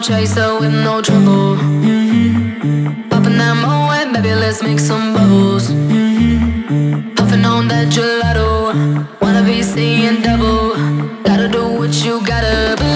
chaser with no trouble. Mm-hmm. Popping that Moët, baby, let's make some bubbles. Mm-hmm. Puffing on that gelato, wanna be seeing double. Gotta do what you gotta Be.